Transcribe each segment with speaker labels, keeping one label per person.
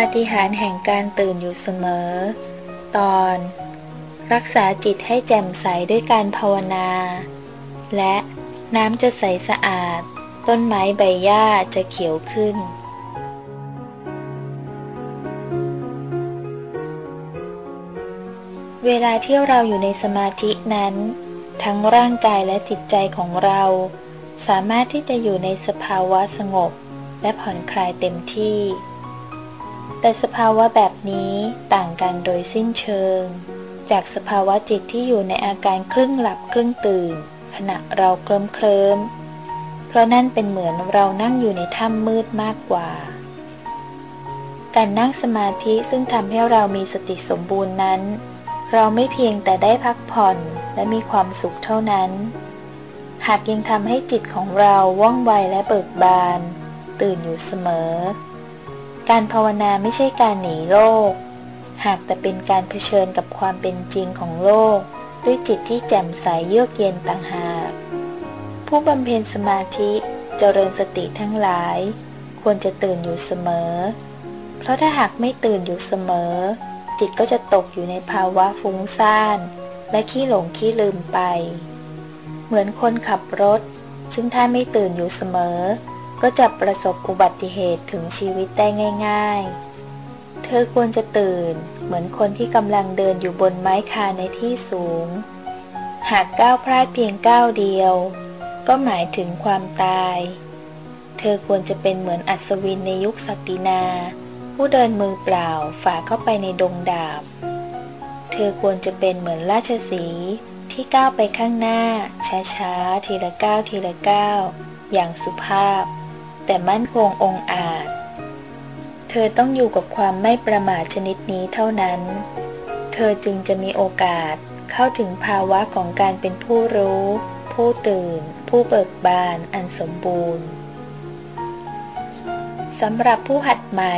Speaker 1: าฏิหาริย์แห่งการตื่นอยู่เสมอ ตอน รักษาจิตให้แจ่มใสด้วยการภาวนา และน้ำจะใสสะอาด ต้นไม้ใบหญ้าจะเขียวขึ้น เวลาที่เราอยู่ในสมาธินั้น ทั้งร่างกายและจิตใจของเรา สามารถที่จะอยู่ในสภาวะสงบ และผ่อนคลายเต็มที่ แต่สภาวะแบบนี้ต่างกันโดยสิ้นเชิง จากสภาวะจิตที่อยู่ในอาการครึ่งหลับครึ่งตื่น ขณะเราเคลิ้มเคลิมเพราะนั่นเป็นเหมือนเรานั่งอยู่ในถ้ำมืดมากกว่า การนั่งสมาธิซึ่งทำให้เรามีสติสมบูรณ์นั้น เราไม่เพียงแต่ได้พักผ่อนและมีความสุขเท่านั้น หากยังทำให้จิตของเราว่องไวและเบิกบาน ตื่นอยู่เสมอ การภาวนาไม่ใช่การหนีโลก หากแต่เป็นการเผชิญกับความเป็นจริงของโลก ด้วยจิตที่แจ่มใสเยือกเย็นต่างหาก ผู้บำเพ็ญสมาธิเจริญสติทั้งหลาย ควรจะตื่นอยู่เสมอ เพราะถ้าหากไม่ตื่นอยู่เสมอ จิตก็จะตกอยู่ในภาวะฟุ้งซ่าน และขี้หลงขี้ลืมไป เหมือนคนขับรถ ซึ่งถ้าไม่ตื่นอยู่เสมอ ก็จะประสบอุบัติเหตุถึงชีวิตได้ง่าย ๆ เธอควรจะตื่น เหมือนคนที่กำลังเดินอยู่บนไม้คาในที่สูง หากก้าวพลาดเพียงก้าวเดียว ก็หมายถึงความตาย เธอควรจะเป็นเหมือนอัศวินในยุคศักดินา ผู้เดินมือเปล่าฝ่าเข้าไปในดงดาบ เธอควรจะเป็นเหมือนราชสีที่ก้าวไปข้างหน้า ช้าๆ ทีละก้าวทีละก้าวอย่างสุภาพ แต่มั่นคงองอาจ เธอต้องอยู่กับความไม่ประมาทชนิดนี้เท่านั้น เธอจึงจะมีโอกาสเข้าถึงภาวะของการเป็นผู้รู้ ผู้ตื่น ผู้เบิกบานอันสมบูรณ์สำหรับผู้หัดใหม่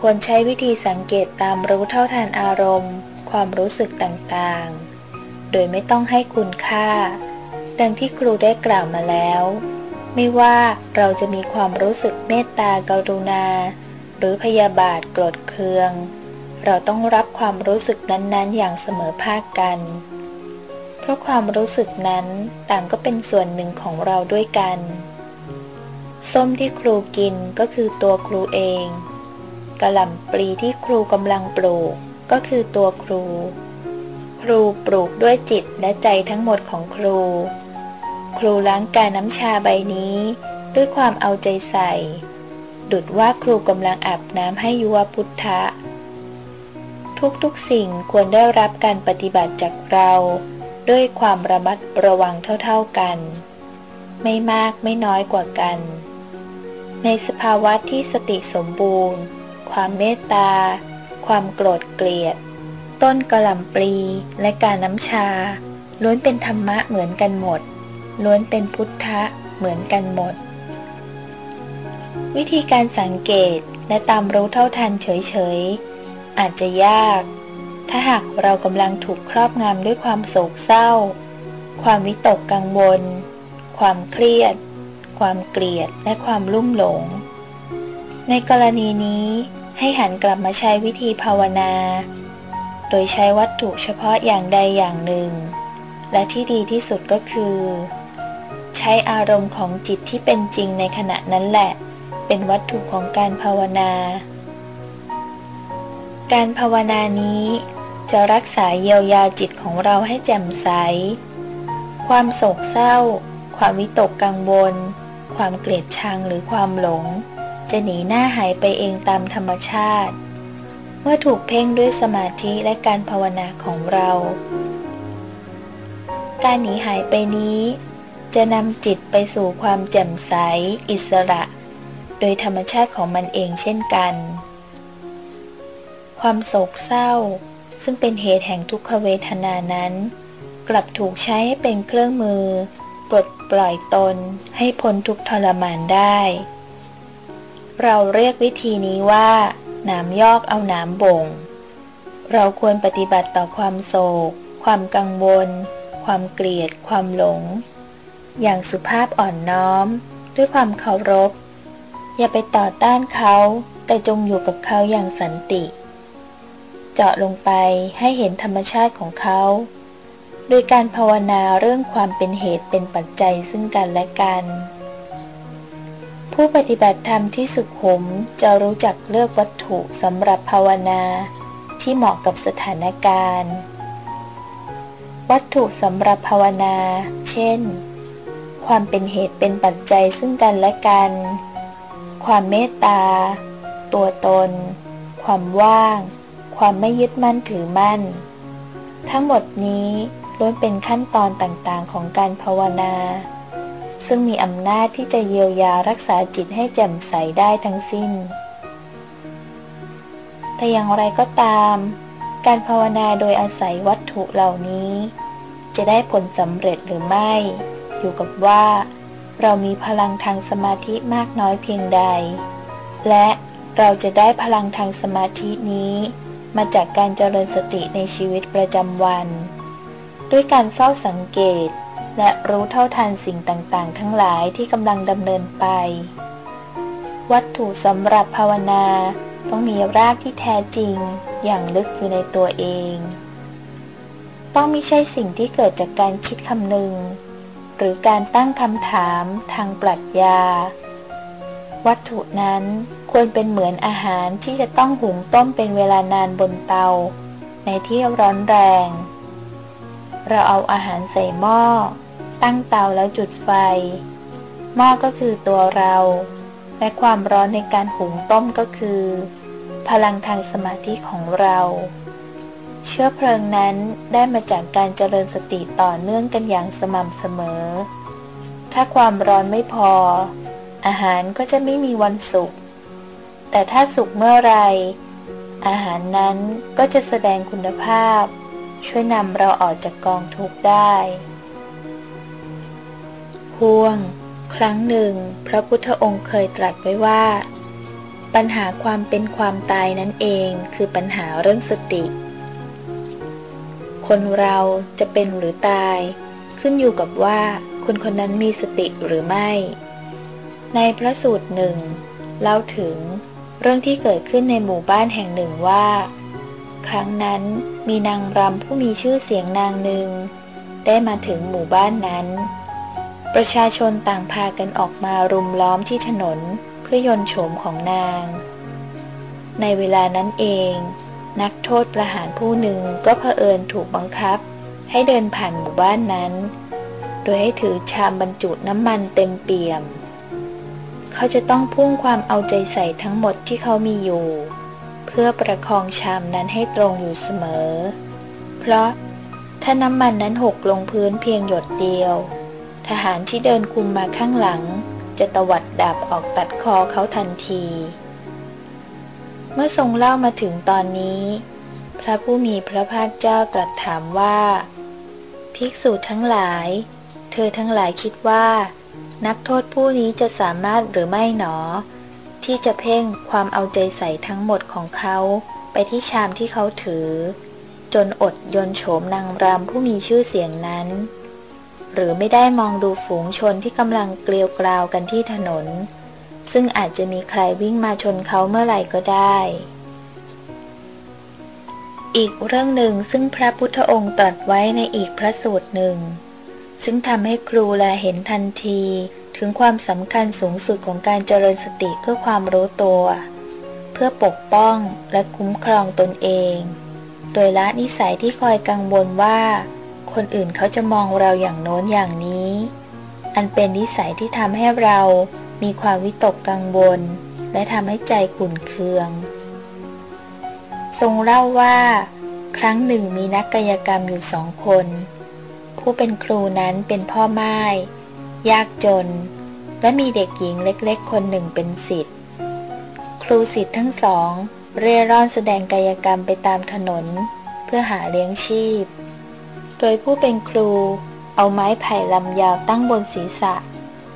Speaker 1: ควรใช้วิธีสังเกตตามรู้เท่าทันอารมณ์ ความรู้สึกต่างๆ โดยไม่ต้องให้คุณค่า ดังที่ครูได้กล่าวมาแล้ว ไม่ว่าเราจะมีความรู้สึกเมตตากรุณา หรือพยาบาทโกรธเคือง เราต้องรับความรู้สึกนั้นๆ อย่างเสมอภาคกัน เพราะความรู้สึกนั้นต่างก็เป็นส่วนหนึ่งของเราด้วยกัน ส้มที่ครูกินก็คือตัวครูเองกระหล่ำปลีที่ครูกำลังปลูกก็คือตัวครู ครูปลูกด้วยจิตและใจทั้งหมดของครู ครูล้างกายน้ำชาใบนี้ ด้วยความเอาใจใส่ ดุดว่าครูกำลังอาบน้ำให้ยุวพุทธะ ทุกๆสิ่งควรได้รับการปฏิบัติจากเรา ด้วยความระมัดระวังเท่าๆกัน ไม่มากไม่น้อยกว่ากัน ในสภาวะที่สติสมบูรณ์ ความเมตตา ความโกรธเกลียด ต้นกระหล่ำปลีและการน้ำชาล้วนเป็นธรรมะเหมือนกันหมด ล้วนเป็นพุทธะเหมือนกันหมด วิธีการสังเกตและตามรู้เท่าทันเฉยๆ อาจจะยาก ถ้าหากเรากำลังถูกครอบงำด้วยความโศกเศร้า ความวิตกกังวล ความเครียด ความเกลียดและความลุ่มหลง ในกรณีนี้ให้หันกลับมาใช้วิธีภาวนา โดยใช้วัตถุเฉพาะอย่างใดอย่างหนึ่ง และที่ดีที่สุดก็คือ ใช้อารมณ์ของจิตที่เป็นจริงในขณะนั้นแหละ เป็นวัตถุของการภาวนา การภาวนานี้จะรักษาเยียวยาจิตของเราให้แจ่มใส ความโศกเศร้า ความวิตกกังวล ความเกลียดชังหรือความหลง จะหนีหน้าหายไปเองตามธรรมชาติ เมื่อถูกเพ่งด้วยสมาธิและการภาวนาของเรา การหนีหายไปนี้ จะนำจิตไปสู่ความแจ่มใส อิสระ โดยธรรมชาติของมันเองเช่นกัน ความโศกเศร้า ซึ่งเป็นเหตุแห่งทุกขเวทนานั้น กลับถูกใช้ให้เป็นเครื่องมือ ปลดปล่อยตนให้พ้นทุกทรมานได้ เราเรียกวิธีนี้ว่าหนามยอกเอาหนามบ่ง เราควรปฏิบัติต่อความโศก ความกังวล ความเกลียด ความหลง อย่างสุภาพอ่อนน้อม ด้วยความเคารพ อย่าไปต่อต้านเขา แต่จงอยู่กับเขาอย่างสันติ เจาะลงไปให้เห็นธรรมชาติของเขา โดยการภาวนาเรื่องความเป็นเหตุเป็นปัจจัยซึ่งกันและกัน ผู้ปฏิบัติธรรมที่สุขุมจะรู้จักเลือกวัตถุสำหรับภาวนาที่เหมาะกับสถานการณ์ วัตถุสำหรับภาวนา เช่น ความเป็นเหตุเป็นปัจจัยซึ่งกันและกัน ความเมตตา ตัวตน ความว่าง ความไม่ยึดมั่นถือมั่น ทั้งหมดนี้ล้วนเป็นขั้นตอนต่างๆของการภาวนา ซึ่งมีอำนาจที่จะเยียวยารักษาจิตให้แจ่มใสได้ทั้งสิ้น แต่อย่างไรก็ตาม การภาวนาโดยอาศัยวัตถุเหล่านี้ จะได้ผลสำเร็จหรือไม่ อยู่กับว่า เรามีพลังทางสมาธิมากน้อยเพียงใด และเราจะได้พลังทางสมาธินี้ มาจากการเจริญสติในชีวิตประจำวัน ด้วยการเฝ้าสังเกต และรู้เท่าทันสิ่งต่างๆ ทั้งหลายที่กำลังดำเนินไป วัตถุสำหรับภาวนาต้องมีรากที่แท้จริงอย่างลึกอยู่ในตัวเอง ต้องไม่ใช่สิ่งที่เกิดจากการคิดคำนึง หรือการตั้งคำถามทางปรัชญา วัตถุนั้นควรเป็นเหมือนอาหารที่จะต้องหุงต้มเป็นเวลานานบนเตา ในที่ร้อนแรง เราเอาอาหารใส่หม้อ ตั้งเตาแล้วจุดไฟ หม้อก็คือตัวเรา และความร้อนในการหุงต้มก็คือ พลังทางสมาธิของเรา เชื้อเพลิงนั้นได้มาจากการเจริญสติต่อเนื่องกันอย่างสม่ำเสมอ ถ้าความร้อนไม่พอ อาหารก็จะไม่มีวันสุก แต่ถ้าสุกเมื่อไร อาหารนั้นก็จะแสดงคุณภาพ ช่วยนำเราออกจากกองทุกข์ได้ห่วง ครั้งหนึ่ง พระพุทธองค์เคยตรัสไว้ว่า ปัญหาความเป็นความตายนั่นเอง คือปัญหาเรื่องสติ คนเราจะเป็นหรือตาย ขึ้นอยู่กับว่าคนคนนั้นมีสติหรือไม่ ในพระสูตรหนึ่งเล่าถึงเรื่องที่เกิดขึ้นในหมู่บ้านแห่งหนึ่งว่า ครั้งนั้นมีนางรำผู้มีชื่อเสียงนางหนึ่ง ได้มาถึงหมู่บ้านนั้น ประชาชนต่างพากันออกมารุมล้อมที่ถนนเพื่อยนโฉมของนาง ในเวลานั้นเอง นักโทษประหารผู้หนึ่งก็เผอิญถูกบังคับ ให้เดินผ่านหมู่บ้านนั้น โดยให้ถือชามบรรจุน้ำมันเต็มเปี่ยม เขาจะต้องพุ่งความเอาใจใส่ทั้งหมดที่เขามีอยู่ เพื่อประคองชามนั้นให้ตรงอยู่เสมอ เพราะถ้าน้ำมันนั้นหกลงพื้นเพียงหยดเดียว ทหารที่เดินคุมมาข้างหลัง จะตวัดดาบออกตัดคอเขาทันที เมื่อทรงเล่ามาถึงตอนนี้ พระผู้มีพระภาคเจ้าตรัสถามว่า ภิกษุทั้งหลาย เธอทั้งหลายคิดว่า นักโทษผู้นี้จะสามารถหรือไม่หนอ ที่จะเพ่งความเอาใจใส่ทั้งหมดของเขาไปที่ชามที่เขาถือ จนอดยนโฉมนางรำผู้มีชื่อเสียงนั้น หรือไม่ได้มองดูฝูงชนที่กำลังเกลียวกราวกันที่ถนน ซึ่งอาจจะมีใครวิ่งมาชนเขาเมื่อไหร่ก็ได้ อีกเรื่องหนึ่งซึ่งพระพุทธองค์ตรัสไว้ในอีกพระสูตรหนึ่ง ซึ่งทำให้ครูแลเห็นทันทีถึงความสำคัญสูงสุดของการเจริญสติเพื่อความรู้ตัว เพื่อปกป้องและคุ้มครองตนเอง โดยละนิสัยที่คอยกังวลว่า คนอื่นเขาจะมองเราอย่างโน้นอย่างนี้ อันเป็นนิสัยที่ทำให้เรา มีความวิตกกังวล และทำให้ใจขุ่นเคือง ทรงเล่าว่า ครั้งหนึ่งมีนักกายกรรมอยู่สองคน ผู้เป็นครูนั้นเป็นพ่อไม้ยากจน และมีเด็กหญิงเล็กๆ คนหนึ่งเป็นสิทธิ์ ครูสิทธิ์ทั้งสอง เร่ร่อนแสดงกายกรรมไปตามถนน เพื่อหาเลี้ยงชีพ โดยผู้เป็นครูเอาไม้ไผ่ลำยาวตั้งบนศีรษะ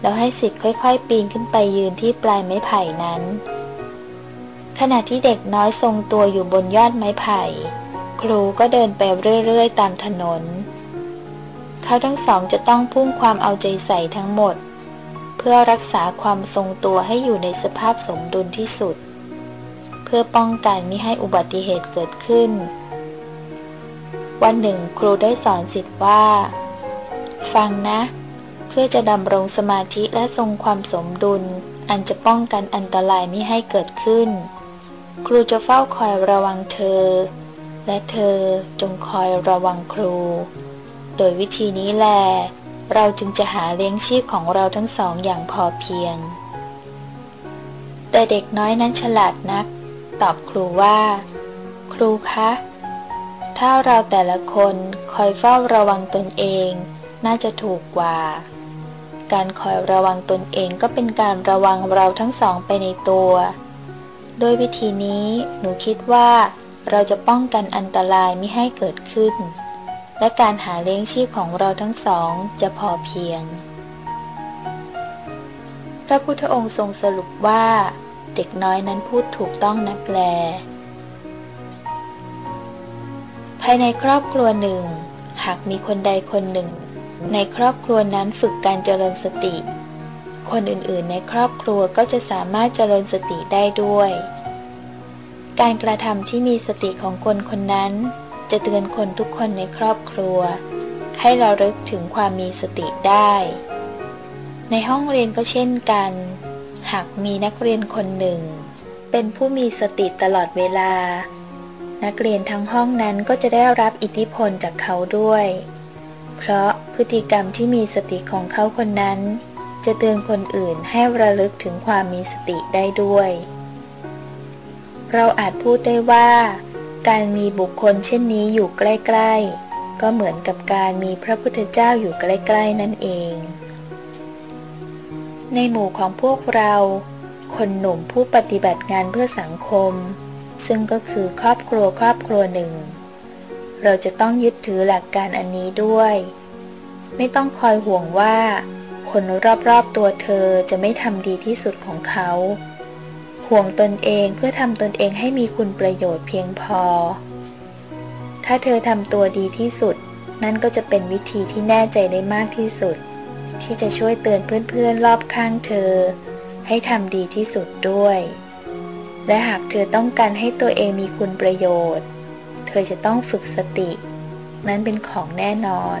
Speaker 1: แล้วให้สิทธิ์ค่อยๆ ปีนขึ้นไปยืนที่ปลายไม้ไผ่นั้น ขณะที่เด็กน้อยทรงตัวอยู่บนยอดไม้ไผ่ ครูก็เดินไปเรื่อยๆ ตามถนน เขาทั้งสองจะต้องพุ่งความเอาใจใส่ทั้งหมด เพื่อรักษาความทรงตัวให้อยู่ในสภาพสมดุลที่สุด เพื่อป้องกันไม่ให้อุบัติเหตุเกิดขึ้น วันหนึ่งครูได้สอนสิทธิ์ว่า ฟังนะ เพื่อจะดำรงสมาธิและทรงความสมดุล อันจะป้องกันอันตรายไม่ให้เกิดขึ้น ครูจะเฝ้าคอยระวังเธอ และเธอจงคอยระวังครู โดยวิธีนี้แหละเราจึงจะหาเลี้ยงชีพของเราทั้งสองอย่างพอเพียง แต่เด็กน้อยนั้นฉลาดนัก ตอบครูว่า ครูคะถ้าเราแต่ละคนคอยเฝ้าระวังตนเอง น่าจะถูกกว่า การคอยระวังตนเองก็เป็นการระวังเราทั้งสองไปในตัว โดยวิธีนี้หนูคิดว่า เราจะป้องกันอันตรายไม่ให้เกิดขึ้น และการหาเลี้ยงชีพของเราทั้งสองจะพอเพียง พระพุทธองค์ทรงสรุปว่า เด็กน้อยนั้นพูดถูกต้องนักแล ภายในครอบครัวหนึ่ง หากมีคนใดคนหนึ่ง ในครอบครัวนั้นฝึกการเจริญสติ คนอื่นๆ ในครอบครัวก็จะสามารถเจริญสติได้ด้วย การกระทำที่มีสติของคนคนนั้น จะเตือนคนทุกคนในครอบครัว ให้เราลึกถึงความมีสติได้ ในห้องเรียนก็เช่นกัน หากมีนักเรียนคนหนึ่ง เป็นผู้มีสติตลอดเวลา นักเรียนทั้งห้องนั้นก็จะได้รับอิทธิพลจากเขาด้วย เพราะ พฤติกรรมที่มีสติของเขาคนนั้น จะเตือนคนอื่นให้ระลึกถึงความมีสติได้ด้วย เราอาจพูดได้ว่า การมีบุคคลเช่นนี้อยู่ใกล้ ๆ ก็เหมือนกับการมีพระพุทธเจ้าอยู่ใกล้ ๆ นั่นเอง ในหมู่ของพวกเรา คนหนุ่มผู้ปฏิบัติงานเพื่อสังคม ซึ่งก็คือครอบครัวครอบครัวหนึ่ง เราจะต้องยึดถือหลักการอันนี้ด้วย ไม่ต้องคอยห่วงว่า คนรอบๆตัวเธอจะไม่ทำดีที่สุดของเขา ห่วงตนเองเพื่อทำตนเองให้มีคุณประโยชน์เพียงพอ ถ้าเธอทำตัวดีที่สุด นั่นก็จะเป็นวิธีที่แน่ใจได้มากที่สุด ที่จะช่วยเตือนเพื่อนๆรอบข้างเธอ ให้ทำดีที่สุดด้วย และหากเธอต้องการให้ตัวเองมีคุณประโยชน์ เธอจะต้องฝึกสติ นั้นเป็นของแน่นอน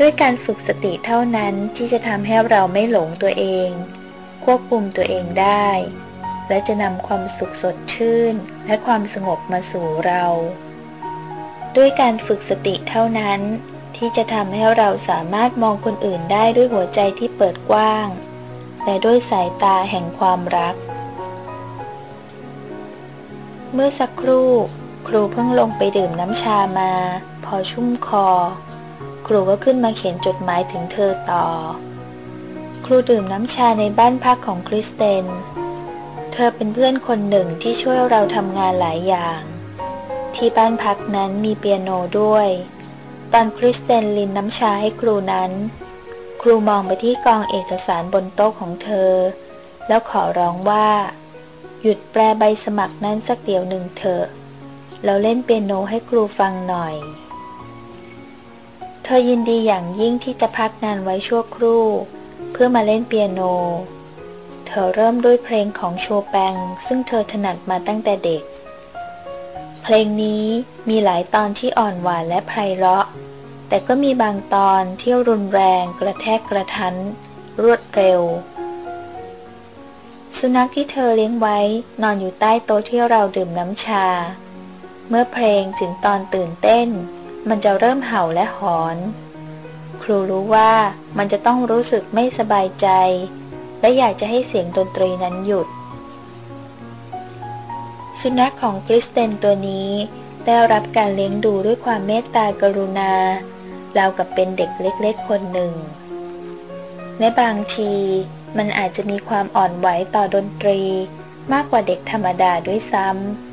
Speaker 1: ด้วยการฝึกสติเท่านั้นที่จะทำให้เราไม่หลงตัวเอง ควบคุมตัวเองได้ และจะนำความสุขสดชื่น และความสงบมาสู่เรา ด้วยการฝึกสติเท่านั้น ที่จะทำให้เราสามารถมองคนอื่นได้ด้วยหัวใจที่เปิดกว้าง และด้วยสายตาแห่งความรัก เมื่อสักครู่ ครูเพิ่งลงไปดื่มน้ำชามา พอชุ่มคอ ครูก็ขึ้นมาเขียนจดหมายถึงเธอต่อ ครูดื่มน้ำชาในบ้านพักของคริสเตน เธอเป็นเพื่อนคนหนึ่งที่ช่วยเราทำงานหลายอย่าง ที่บ้านพักนั้นมีเปียโนด้วย ตอนคริสเตนลินน้ำชาให้ครูนั้น ครูมองไปที่กองเอกสารบนโต๊ะของเธอ แล้วขอร้องว่า หยุดแปลใบสมัครนั้นสักเดี๋ยวหนึ่งเถอะเราเล่นเปียโนให้ครูฟังหน่อย เธอยินดีอย่างยิ่งที่จะพักงานไว้ชั่วครู่ เพื่อมาเล่นเปียโน เธอเริ่มด้วยเพลงของโชแปง ซึ่งเธอถนัดมาตั้งแต่เด็ก เพลงนี้มีหลายตอนที่อ่อนหวานและไพเราะ แต่ก็มีบางตอนที่รุนแรงกระแทกกระทัน รวดเร็ว สุนัขที่เธอเลี้ยงไว้นอนอยู่ใต้โต๊ะที่เราดื่มน้ำชา เมื่อเพลงถึงตอนตื่นเต้น มันจะเริ่มเห่าและหอน ครูรู้ว่ามันจะต้องรู้สึกไม่สบายใจ และอยากจะให้เสียงดนตรีนั้นหยุด สุนัขของคริสเตนตัวนี้ ได้รับการเลี้ยงดูด้วยความเมตตากรุณา ราวกับเป็นเด็กเล็กๆคนหนึ่ง ในบางทีมันอาจจะมีความอ่อนไหวต่อดนตรีมากกว่าเด็กธรรมดาด้วยซ้ำ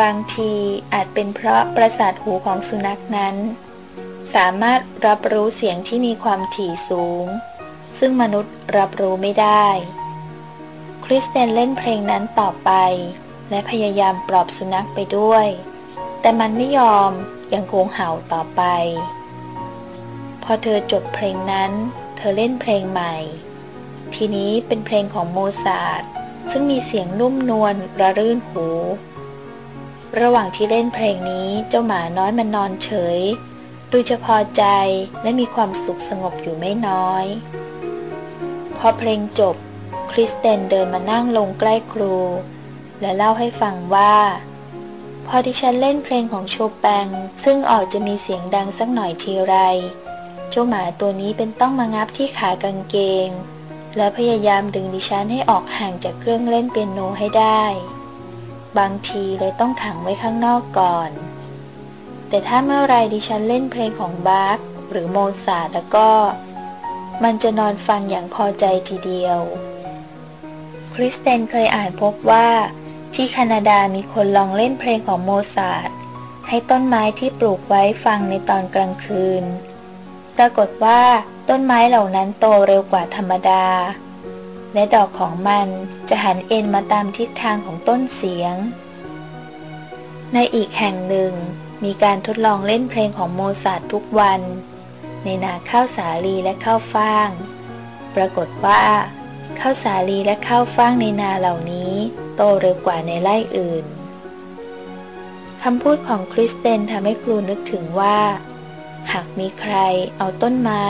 Speaker 1: บางทีอาจเป็นเพราะประสาทหูของสุนัขนั้น สามารถรับรู้เสียงที่มีความถี่สูง ซึ่งมนุษย์รับรู้ไม่ได้ คริสเตนเล่นเพลงนั้นต่อไป และพยายามปลอบสุนัขไปด้วย แต่มันไม่ยอมยังคงเห่าต่อไป พอเธอจบเพลงนั้น เธอเล่นเพลงใหม่ ทีนี้เป็นเพลงของโมซาร์ทซึ่งมีเสียงนุ่มนวลระรื่นหู ระหว่างที่เล่นเพลงนี้เจ้าหมาน้อยมันนอนเฉย ดูจะพอใจและมีความสุขสงบอยู่ไม่น้อย พอเพลงจบ คริสเตนเดินมานั่งลงใกล้ครู และเล่าให้ฟังว่า พอที่ฉันเล่นเพลงของโชแปงซึ่งออกจะมีเสียงดังสักหน่อยทีไร เจ้าหมาตัวนี้เป็นต้องมางับที่ขากางเกง และพยายามดึงดิฉันให้ออกห่างจากเครื่องเล่นเปียโนให้ได้ บางทีเลยต้องขังไว้ข้างนอกก่อน แต่ถ้าเมื่อไรดิฉันเล่นเพลงของบาร์กหรือโมซาร์ทแล้วก็ มันจะนอนฟังอย่างพอใจทีเดียว คริสเตนเคยอ่านพบว่าที่แคนาดามีคนลองเล่นเพลงของโมซาร์ทให้ต้นไม้ที่ปลูกไว้ฟังในตอนกลางคืน ปรากฏว่าต้นไม้เหล่านั้นโตเร็วกว่าธรรมดา และดอกของมันจะหันเอนมาตามทิศทางของต้นเสียง ในอีกแห่งหนึ่ง มีการทดลองเล่นเพลงของโมซาร์ททุกวัน ในนาข้าวสาลีและข้าวฟ่าง ปรากฏว่าข้าวสาลีและข้าวฟ่างในนาเหล่านี้ โตเร็วกว่าในไร่อื่นคำพูดของคริสเตนทำให้ครูนึกถึงว่า หากมีใครเอาต้นไม้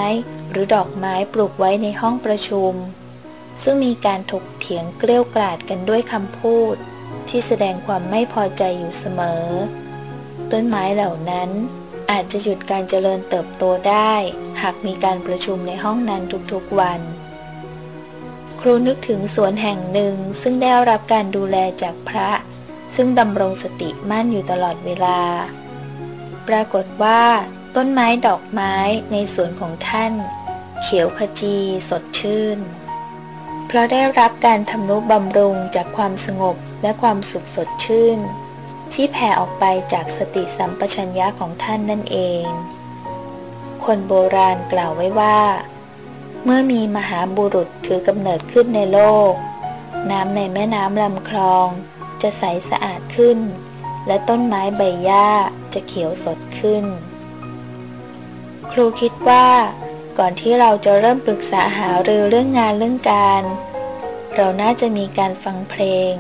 Speaker 1: หรือดอกไม้ปลูกไว้ในห้องประชุม ซึ่งมีการถกเถียงเกลี้ยวกล่อดกันด้วยคำพูด ที่แสดงความไม่พอใจอยู่เสมอ ต้นไม้เหล่านั้นอาจจะหยุดการเจริญเติบโตได้ หากมีการประชุมในห้องนั้นทุกๆวัน ครูนึกถึงสวนแห่งหนึ่งซึ่งได้รับการดูแลจากพระ ซึ่งดำรงสติมั่นอยู่ตลอดเวลา ปรากฏว่า ต้นไม้ดอกไม้ในสวนของท่าน เขียวขจีสดชื่น ราะได้รับการทำนุบำรุงจากความสงบและความสุขสดชื่น ที่แผ่ออกไปจากสติสัมปชัญญะของท่านนั่นเอง คนโบราณกล่าวไว้ว่า เมื่อมีมหาบุรุษถือกำเนิดขึ้นในโลก น้ำในแม่น้ำลำคลอง จะใสสะอาดขึ้น และต้นไม้ใบหญ้าจะเขียวสดขึ้น ครูคิดว่า ก่อนที่เราจะเริ่มปรึกษาหารือเรื่องงานเรื่องการ เราน่าจะมีการฟังเพลง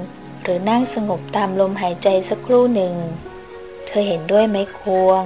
Speaker 1: หรือนั่งสงบตามลมหายใจสักครู่หนึ่ง เธอเห็นด้วยไหมควง